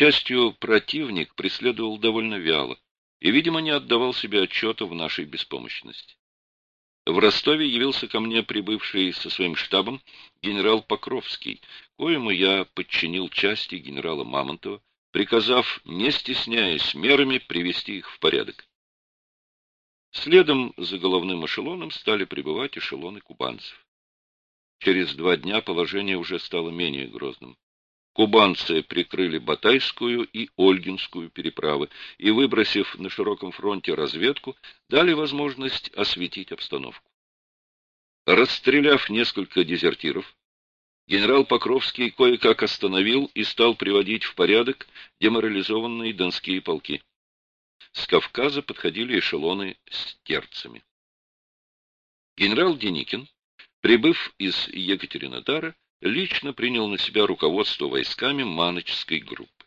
счастью, противник преследовал довольно вяло и, видимо, не отдавал себе отчета в нашей беспомощности. В Ростове явился ко мне прибывший со своим штабом генерал Покровский, коему я подчинил части генерала Мамонтова, приказав, не стесняясь мерами, привести их в порядок. Следом за головным эшелоном стали прибывать эшелоны кубанцев. Через два дня положение уже стало менее грозным. Кубанцы прикрыли Батайскую и Ольгинскую переправы и, выбросив на широком фронте разведку, дали возможность осветить обстановку. Расстреляв несколько дезертиров, генерал Покровский кое-как остановил и стал приводить в порядок деморализованные донские полки. С Кавказа подходили эшелоны с терцами. Генерал Деникин, прибыв из Екатеринодара, лично принял на себя руководство войсками Маночской группы.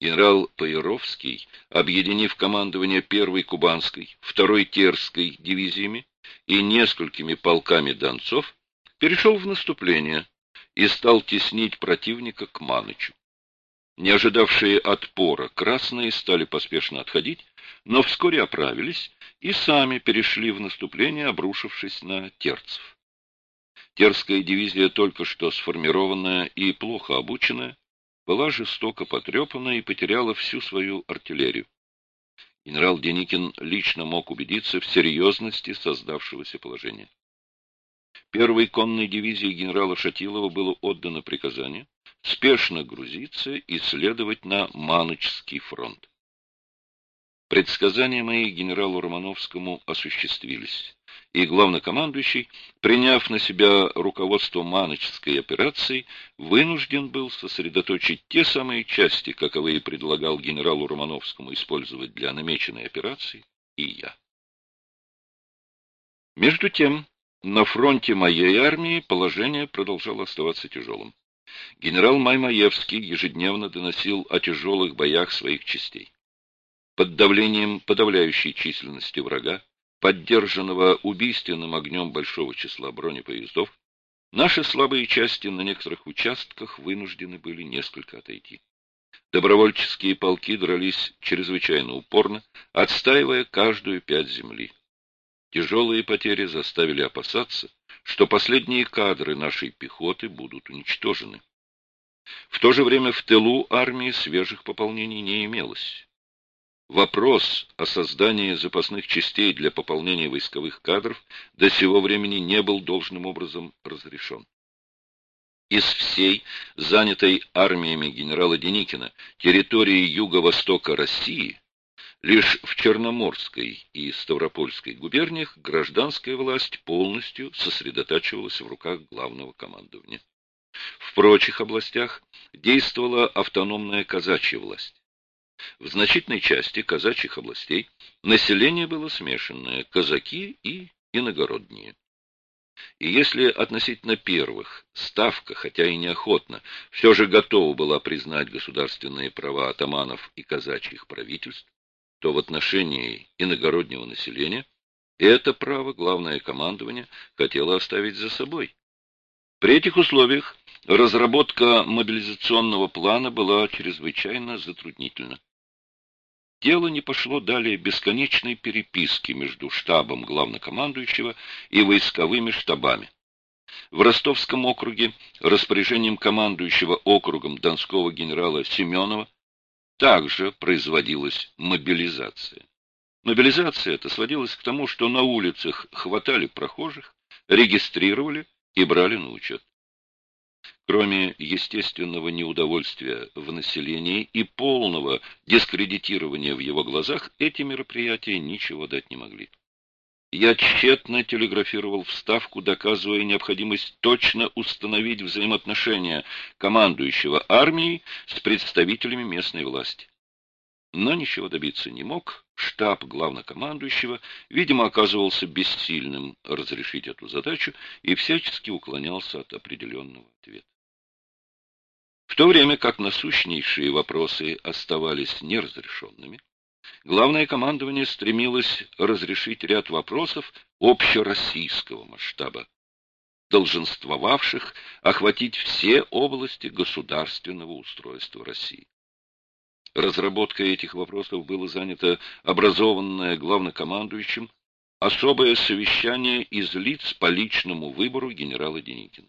Генерал Паировский, объединив командование первой Кубанской, второй Терской дивизиями и несколькими полками донцов, перешел в наступление и стал теснить противника к Маночу. Не ожидавшие отпора красные стали поспешно отходить, но вскоре оправились и сами перешли в наступление, обрушившись на терцев. Терская дивизия, только что сформированная и плохо обученная, была жестоко потрепана и потеряла всю свою артиллерию. Генерал Деникин лично мог убедиться в серьезности создавшегося положения. Первой конной дивизии генерала Шатилова было отдано приказание спешно грузиться и следовать на Маночский фронт. Предсказания мои генералу Романовскому осуществились и главнокомандующий, приняв на себя руководство Маночской операцией, вынужден был сосредоточить те самые части, каковые предлагал генералу Романовскому использовать для намеченной операции, и я. Между тем, на фронте моей армии положение продолжало оставаться тяжелым. Генерал Маймаевский ежедневно доносил о тяжелых боях своих частей. Под давлением подавляющей численности врага поддержанного убийственным огнем большого числа бронепоездов, наши слабые части на некоторых участках вынуждены были несколько отойти. Добровольческие полки дрались чрезвычайно упорно, отстаивая каждую пять земли. Тяжелые потери заставили опасаться, что последние кадры нашей пехоты будут уничтожены. В то же время в тылу армии свежих пополнений не имелось. Вопрос о создании запасных частей для пополнения войсковых кадров до сего времени не был должным образом разрешен. Из всей занятой армиями генерала Деникина территории юго-востока России лишь в Черноморской и Ставропольской губерниях гражданская власть полностью сосредотачивалась в руках главного командования. В прочих областях действовала автономная казачья власть. В значительной части казачьих областей население было смешанное – казаки и иногородние. И если относительно первых Ставка, хотя и неохотно, все же готова была признать государственные права атаманов и казачьих правительств, то в отношении иногороднего населения это право главное командование хотело оставить за собой. При этих условиях разработка мобилизационного плана была чрезвычайно затруднительна. Дело не пошло далее бесконечной переписки между штабом главнокомандующего и войсковыми штабами. В Ростовском округе распоряжением командующего округом донского генерала Семенова также производилась мобилизация. Мобилизация эта сводилась к тому, что на улицах хватали прохожих, регистрировали и брали на учет. Кроме естественного неудовольствия в населении и полного дискредитирования в его глазах, эти мероприятия ничего дать не могли. Я тщетно телеграфировал в Ставку, доказывая необходимость точно установить взаимоотношения командующего армией с представителями местной власти. Но ничего добиться не мог. Штаб главнокомандующего, видимо, оказывался бессильным разрешить эту задачу и всячески уклонялся от определенного ответа. То время как насущнейшие вопросы оставались неразрешенными, главное командование стремилось разрешить ряд вопросов общероссийского масштаба, долженствовавших охватить все области государственного устройства России. Разработкой этих вопросов было занято образованное главнокомандующим особое совещание из лиц по личному выбору генерала Деникина.